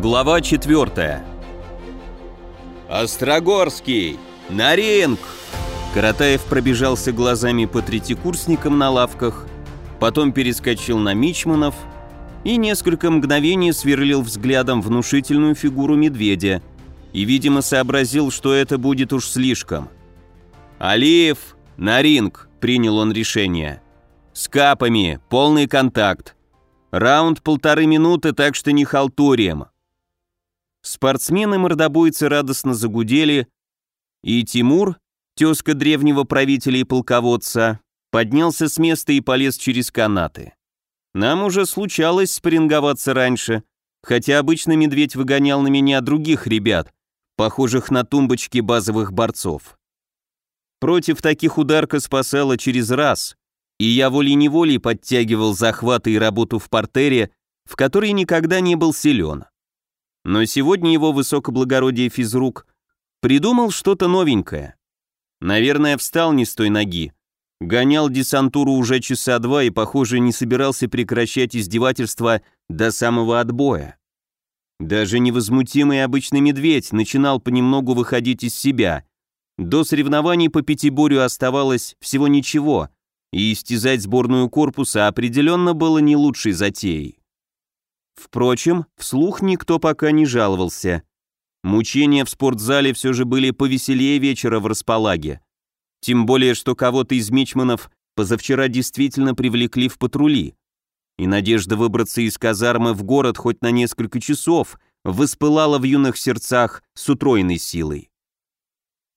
Глава 4. «Острогорский! На ринг!» Каратаев пробежался глазами по третьекурсникам на лавках, потом перескочил на Мичманов и несколько мгновений сверлил взглядом внушительную фигуру медведя и, видимо, сообразил, что это будет уж слишком. «Алиев! На ринг!» — принял он решение. «С капами, полный контакт. Раунд полторы минуты, так что не халтурием. Спортсмены-мордобойцы радостно загудели, и Тимур, тезка древнего правителя и полководца, поднялся с места и полез через канаты. Нам уже случалось спарринговаться раньше, хотя обычно медведь выгонял на меня других ребят, похожих на тумбочки базовых борцов. Против таких ударка спасала через раз, и я волей-неволей подтягивал захваты и работу в портере, в которой никогда не был силен. Но сегодня его высокоблагородие физрук придумал что-то новенькое. Наверное, встал не с той ноги. Гонял десантуру уже часа два и, похоже, не собирался прекращать издевательства до самого отбоя. Даже невозмутимый обычный медведь начинал понемногу выходить из себя. До соревнований по пятиборью оставалось всего ничего, и истязать сборную корпуса определенно было не лучшей затеей. Впрочем, вслух никто пока не жаловался. Мучения в спортзале все же были повеселее вечера в располаге. Тем более, что кого-то из мичманов позавчера действительно привлекли в патрули. И надежда выбраться из казармы в город хоть на несколько часов воспылала в юных сердцах с утроенной силой.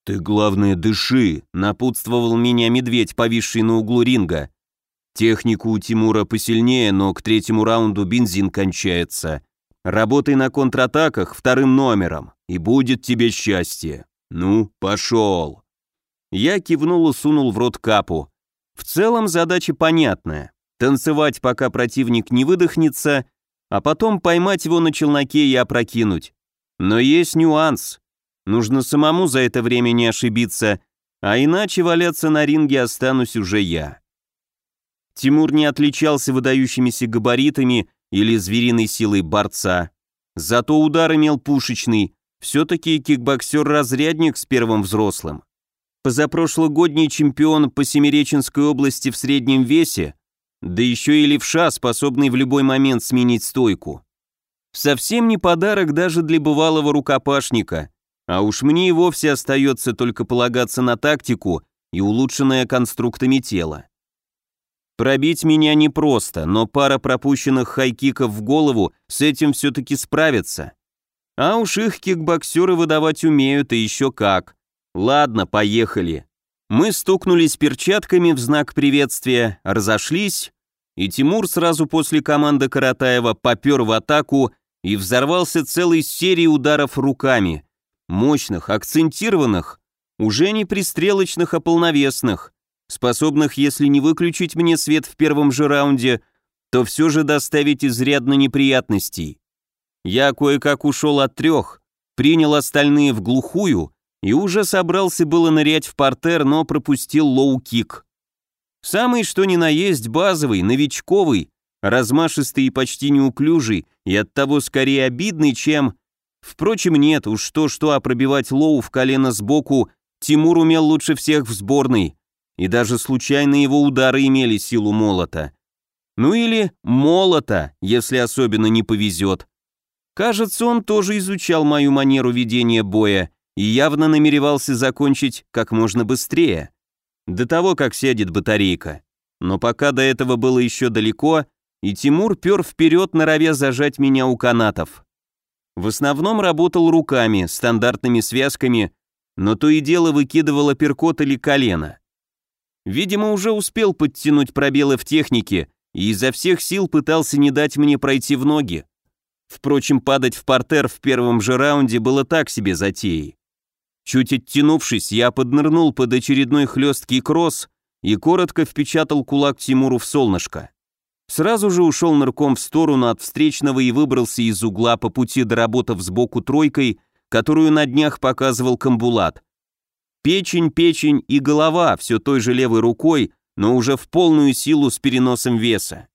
«Ты, главное, дыши», — напутствовал меня медведь, повисший на углу ринга. «Технику у Тимура посильнее, но к третьему раунду бензин кончается. Работай на контратаках вторым номером, и будет тебе счастье. Ну, пошел». Я кивнул и сунул в рот капу. В целом задача понятная. Танцевать, пока противник не выдохнется, а потом поймать его на челноке и опрокинуть. Но есть нюанс. Нужно самому за это время не ошибиться, а иначе валяться на ринге останусь уже я. Тимур не отличался выдающимися габаритами или звериной силой борца. Зато удар имел пушечный, все-таки кикбоксер-разрядник с первым взрослым. Позапрошлогодний чемпион по Семиреченской области в среднем весе, да еще и левша, способный в любой момент сменить стойку. Совсем не подарок даже для бывалого рукопашника, а уж мне и вовсе остается только полагаться на тактику и улучшенное конструктами тела. Пробить меня непросто, но пара пропущенных хайкиков в голову с этим все-таки справится. А уж их кикбоксеры выдавать умеют и еще как. Ладно, поехали. Мы стукнулись перчатками в знак приветствия, разошлись, и Тимур сразу после команды Каратаева попер в атаку и взорвался целой серией ударов руками – мощных, акцентированных, уже не пристрелочных, а полновесных, способных, если не выключить мне свет в первом же раунде, то все же доставить изрядно неприятностей. Я кое-как ушел от трех, принял остальные в глухую и уже собрался было нырять в партер, но пропустил лоу-кик. Самый что ни на есть базовый, новичковый, размашистый и почти неуклюжий, и оттого скорее обидный, чем Впрочем, нет, уж что-что, а пробивать Лоу в колено сбоку Тимур умел лучше всех в сборной, и даже случайные его удары имели силу молота. Ну или молота, если особенно не повезет. Кажется, он тоже изучал мою манеру ведения боя и явно намеревался закончить как можно быстрее, до того, как сядет батарейка. Но пока до этого было еще далеко, и Тимур пер вперед, норовя зажать меня у канатов. В основном работал руками, стандартными связками, но то и дело выкидывал апперкот или колено. Видимо, уже успел подтянуть пробелы в технике и изо всех сил пытался не дать мне пройти в ноги. Впрочем, падать в портер в первом же раунде было так себе затеей. Чуть оттянувшись, я поднырнул под очередной хлесткий кросс и коротко впечатал кулак Тимуру в солнышко. Сразу же ушел нырком в сторону от встречного и выбрался из угла по пути доработав сбоку тройкой, которую на днях показывал Камбулат. Печень, печень и голова все той же левой рукой, но уже в полную силу с переносом веса.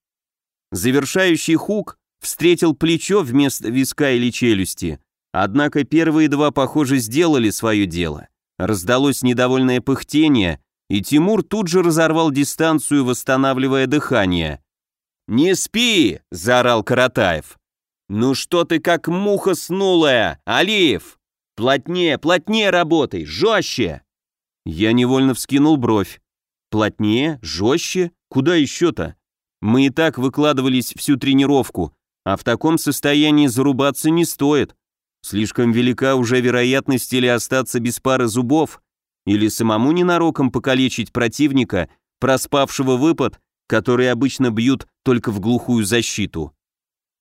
Завершающий хук встретил плечо вместо виска или челюсти. Однако первые два, похоже, сделали свое дело. Раздалось недовольное пыхтение, и Тимур тут же разорвал дистанцию, восстанавливая дыхание. «Не спи!» – заорал Каратаев. «Ну что ты как муха снулая, Алиев? Плотнее, плотнее работай, жестче!» Я невольно вскинул бровь. «Плотнее? Жестче? Куда еще-то? Мы и так выкладывались всю тренировку, а в таком состоянии зарубаться не стоит. Слишком велика уже вероятность или остаться без пары зубов, или самому ненароком покалечить противника, проспавшего выпад, который обычно бьют только в глухую защиту.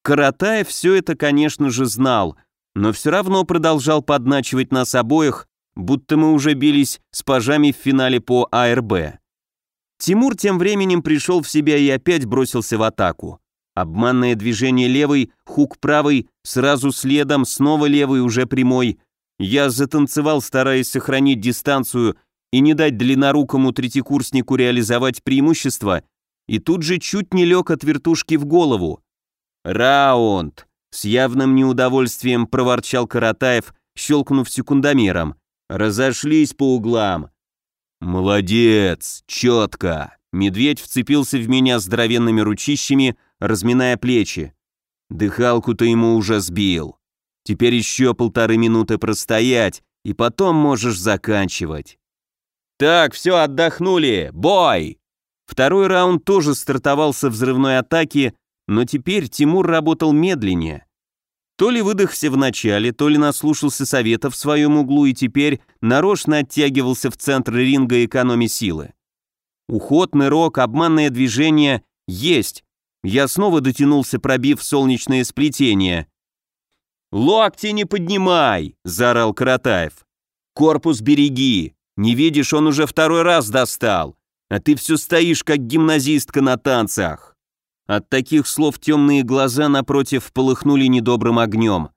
Каратаев все это, конечно же, знал, но все равно продолжал подначивать нас обоих, будто мы уже бились с пажами в финале по АРБ. Тимур тем временем пришел в себя и опять бросился в атаку. Обманное движение левой, хук правой, сразу следом, снова левый, уже прямой. Я затанцевал, стараясь сохранить дистанцию и не дать длиннорукому третьекурснику реализовать преимущество, и тут же чуть не лег от вертушки в голову. «Раунд!» — с явным неудовольствием проворчал Каратаев, щелкнув секундомером. «Разошлись по углам». «Молодец! Четко!» Медведь вцепился в меня здоровенными ручищами, разминая плечи. Дыхалку-то ему уже сбил. Теперь еще полторы минуты простоять, и потом можешь заканчивать. «Так, все, отдохнули! Бой!» Второй раунд тоже стартовал со взрывной атаки, но теперь Тимур работал медленнее. То ли выдохся в начале, то ли наслушался совета в своем углу и теперь нарочно оттягивался в центр ринга экономи силы. Уход, нырок, обманное движение есть. Я снова дотянулся, пробив солнечное сплетение. «Локти не поднимай!» – заорал Каратаев. «Корпус береги! Не видишь, он уже второй раз достал, а ты все стоишь, как гимназистка на танцах!» От таких слов темные глаза напротив полыхнули недобрым огнем.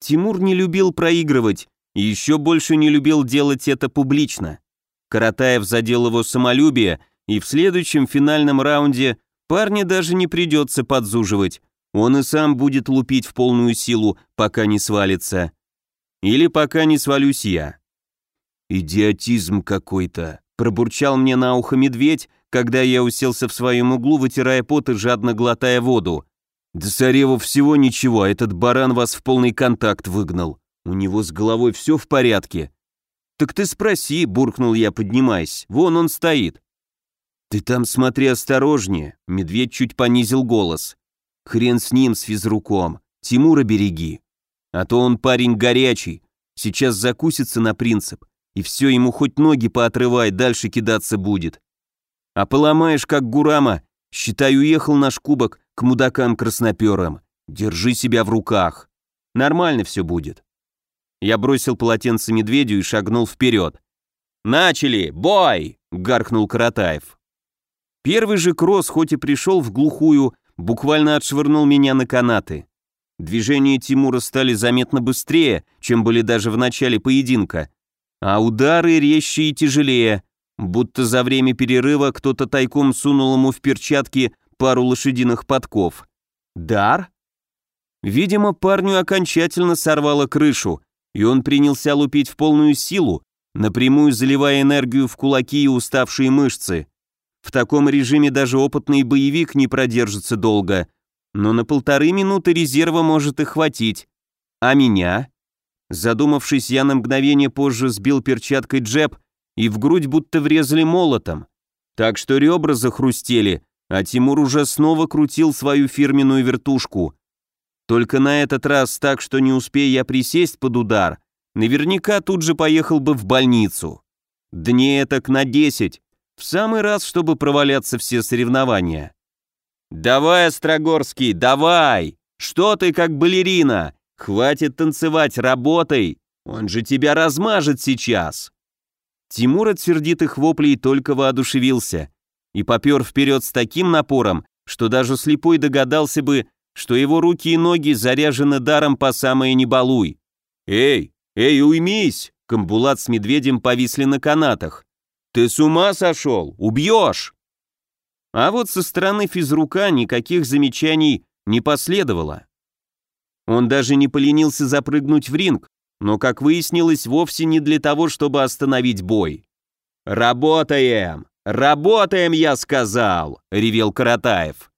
Тимур не любил проигрывать и еще больше не любил делать это публично. Каратаев задел его самолюбие, и в следующем финальном раунде парня даже не придется подзуживать. Он и сам будет лупить в полную силу, пока не свалится. Или пока не свалюсь я. «Идиотизм какой-то», — пробурчал мне на ухо медведь, когда я уселся в своем углу, вытирая пот и жадно глотая воду. «Да Цареву всего ничего, этот баран вас в полный контакт выгнал. У него с головой все в порядке». «Так ты спроси», — буркнул я, поднимаясь. «Вон он стоит». «Ты там смотри осторожнее», — медведь чуть понизил голос. «Хрен с ним, с физруком. Тимура береги. А то он парень горячий, сейчас закусится на принцип, и все ему хоть ноги поотрывай, дальше кидаться будет. А поломаешь, как Гурама, считай, уехал наш кубок к мудакам-красноперам. Держи себя в руках. Нормально все будет. Я бросил полотенце медведю и шагнул вперед. «Начали! Бой!» — гаркнул Каратаев. Первый же кросс, хоть и пришел в глухую, буквально отшвырнул меня на канаты. Движения Тимура стали заметно быстрее, чем были даже в начале поединка, а удары резче и тяжелее, будто за время перерыва кто-то тайком сунул ему в перчатки пару лошадиных подков. Дар? Видимо, парню окончательно сорвало крышу, и он принялся лупить в полную силу, напрямую заливая энергию в кулаки и уставшие мышцы. В таком режиме даже опытный боевик не продержится долго, но на полторы минуты резерва может и хватить. А меня? Задумавшись, я на мгновение позже сбил перчаткой джеб и в грудь будто врезали молотом. Так что ребра захрустели, а Тимур уже снова крутил свою фирменную вертушку. Только на этот раз так, что не успея я присесть под удар, наверняка тут же поехал бы в больницу. Дней так на десять, в самый раз, чтобы проваляться все соревнования. «Давай, Острогорский, давай! Что ты как балерина? Хватит танцевать, работай! Он же тебя размажет сейчас!» Тимур от сердитых воплей только воодушевился и попер вперед с таким напором, что даже слепой догадался бы, что его руки и ноги заряжены даром по самое не балуй. «Эй, эй, уймись!» Камбулат с медведем повисли на канатах. «Ты с ума сошел? Убьешь!» А вот со стороны физрука никаких замечаний не последовало. Он даже не поленился запрыгнуть в ринг, но, как выяснилось, вовсе не для того, чтобы остановить бой. «Работаем! Работаем, я сказал!» — ревел Каратаев.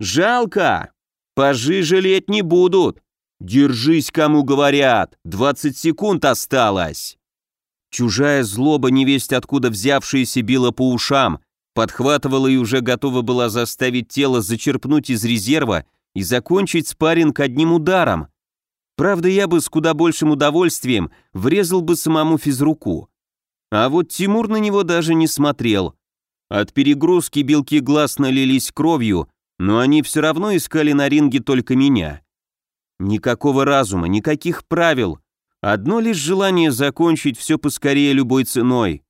«Жалко! Пажи жалеть не будут! Держись, кому говорят! 20 секунд осталось!» Чужая злоба, невесть откуда взявшаяся, била по ушам, подхватывала и уже готова была заставить тело зачерпнуть из резерва и закончить спарринг одним ударом. Правда, я бы с куда большим удовольствием врезал бы самому физруку. А вот Тимур на него даже не смотрел. От перегрузки белки глаз налились кровью, но они все равно искали на ринге только меня. Никакого разума, никаких правил, одно лишь желание закончить все поскорее любой ценой.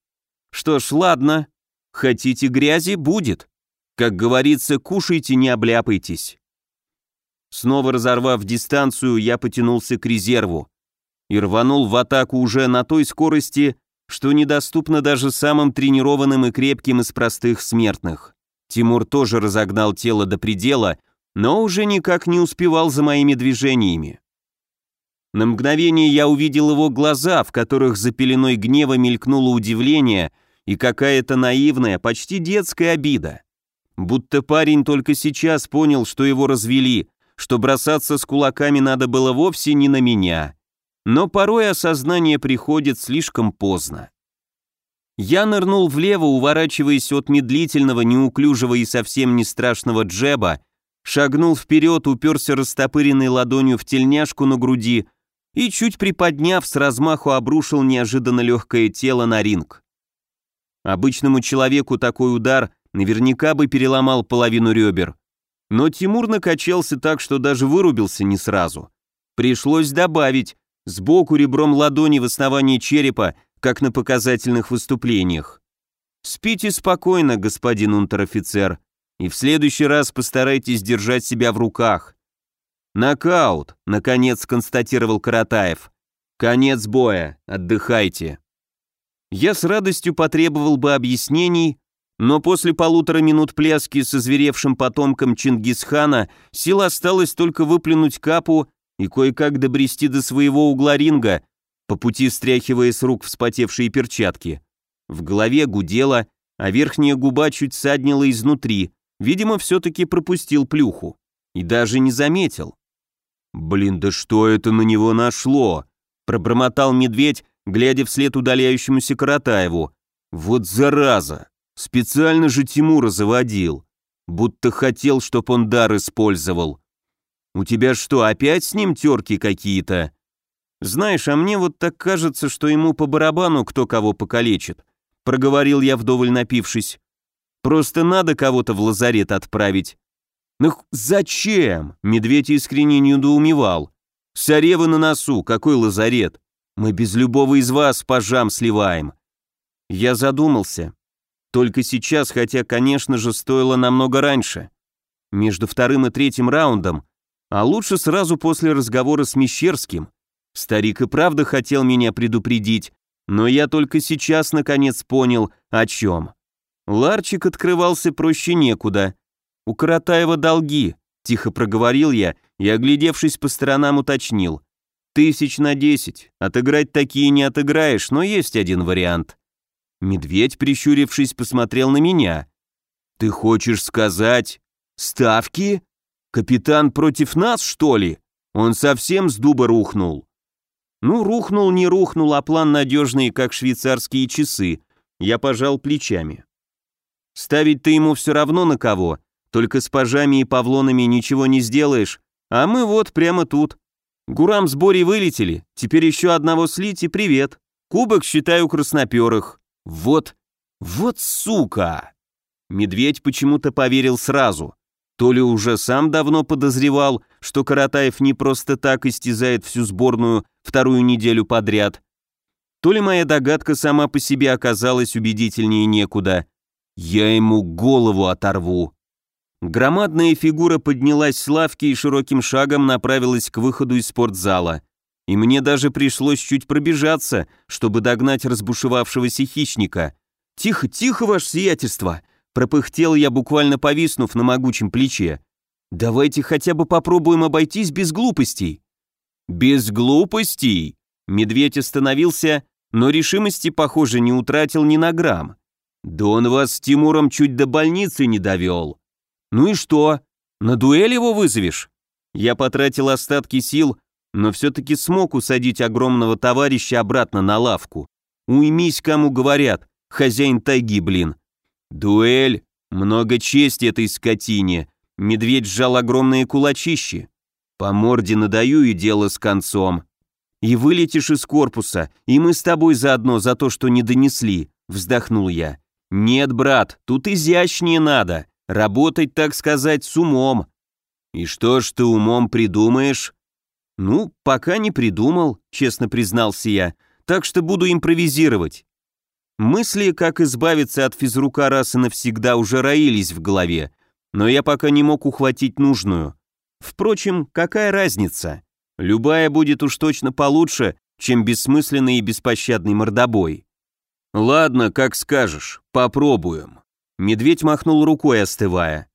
Что ж, ладно, хотите грязи, будет. Как говорится, кушайте, не обляпайтесь. Снова разорвав дистанцию, я потянулся к резерву и рванул в атаку уже на той скорости, что недоступно даже самым тренированным и крепким из простых смертных. Тимур тоже разогнал тело до предела, но уже никак не успевал за моими движениями. На мгновение я увидел его глаза, в которых за пеленой гнева мелькнуло удивление и какая-то наивная, почти детская обида. Будто парень только сейчас понял, что его развели, что бросаться с кулаками надо было вовсе не на меня. Но порой осознание приходит слишком поздно. Я нырнул влево, уворачиваясь от медлительного, неуклюжего и совсем не страшного джеба, шагнул вперед, уперся растопыренной ладонью в тельняшку на груди и, чуть приподняв, с размаху обрушил неожиданно легкое тело на ринг. Обычному человеку такой удар наверняка бы переломал половину ребер, но Тимур накачался так, что даже вырубился не сразу. Пришлось добавить, сбоку ребром ладони в основании черепа, как на показательных выступлениях. Спите спокойно, господин унтер-офицер, и в следующий раз постарайтесь держать себя в руках. Нокаут, наконец констатировал Каратаев. Конец боя, отдыхайте. Я с радостью потребовал бы объяснений, но после полутора минут пляски с озверевшим потомком Чингисхана сил осталось только выплюнуть капу и кое-как добрести до своего угла ринга, по пути стряхивая с рук вспотевшие перчатки. В голове гудело, а верхняя губа чуть саднила изнутри, видимо, все-таки пропустил плюху. И даже не заметил. «Блин, да что это на него нашло?» пробормотал медведь, глядя вслед удаляющемуся Каратаеву. «Вот зараза!» Специально же Тимура заводил. Будто хотел, чтоб он дар использовал. У тебя что, опять с ним терки какие-то? Знаешь, а мне вот так кажется, что ему по барабану кто кого покалечит. Проговорил я вдоволь напившись. Просто надо кого-то в лазарет отправить. Ну зачем? Медведь искренне недоумевал. Саревы на носу, какой лазарет? Мы без любого из вас пожам сливаем. Я задумался. Только сейчас, хотя, конечно же, стоило намного раньше. Между вторым и третьим раундом, а лучше сразу после разговора с Мещерским. Старик и правда хотел меня предупредить, но я только сейчас наконец понял, о чем. Ларчик открывался проще некуда. У Каратаева долги, тихо проговорил я и, оглядевшись по сторонам, уточнил. Тысяч на десять. Отыграть такие не отыграешь, но есть один вариант. Медведь, прищурившись, посмотрел на меня. «Ты хочешь сказать, ставки? Капитан против нас, что ли? Он совсем с дуба рухнул». Ну, рухнул, не рухнул, а план надежный, как швейцарские часы. Я пожал плечами. Ставить ты ему все равно на кого, только с пажами и павлонами ничего не сделаешь, а мы вот прямо тут. Гурам с Борей вылетели, теперь еще одного слить и привет. Кубок считаю красноперых. Вот, вот сука! Медведь почему-то поверил сразу. То ли уже сам давно подозревал, что Каратаев не просто так истязает всю сборную вторую неделю подряд, то ли моя догадка сама по себе оказалась убедительнее некуда. Я ему голову оторву. Громадная фигура поднялась с лавки и широким шагом направилась к выходу из спортзала и мне даже пришлось чуть пробежаться, чтобы догнать разбушевавшегося хищника. «Тихо, тихо, ваше сиятельство!» пропыхтел я, буквально повиснув на могучем плече. Давайте хотя бы попробуем обойтись без глупостей». «Без глупостей?» Медведь остановился, но решимости, похоже, не утратил ни на грамм. «Да он вас с Тимуром чуть до больницы не довел». «Ну и что? На дуэль его вызовешь?» Я потратил остатки сил, но все-таки смог усадить огромного товарища обратно на лавку. Уймись, кому говорят, хозяин тайги, блин. Дуэль, много чести этой скотине. Медведь сжал огромные кулачищи. По морде надаю и дело с концом. И вылетишь из корпуса, и мы с тобой заодно за то, что не донесли, вздохнул я. Нет, брат, тут изящнее надо. Работать, так сказать, с умом. «И что ж ты умом придумаешь?» «Ну, пока не придумал», — честно признался я, «так что буду импровизировать». Мысли, как избавиться от физрука раз и навсегда, уже роились в голове, но я пока не мог ухватить нужную. Впрочем, какая разница? Любая будет уж точно получше, чем бессмысленный и беспощадный мордобой. «Ладно, как скажешь, попробуем». Медведь махнул рукой, остывая.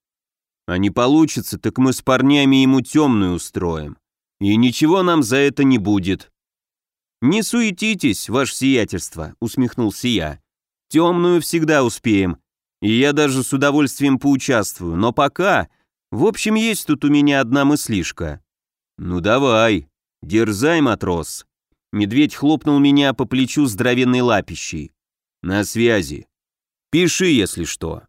А не получится, так мы с парнями ему темную устроим. И ничего нам за это не будет». «Не суетитесь, ваше сиятельство», — усмехнулся я. «Темную всегда успеем, и я даже с удовольствием поучаствую, но пока... В общем, есть тут у меня одна мыслишка». «Ну давай, дерзай, матрос». Медведь хлопнул меня по плечу здоровенной лапищей. «На связи. Пиши, если что».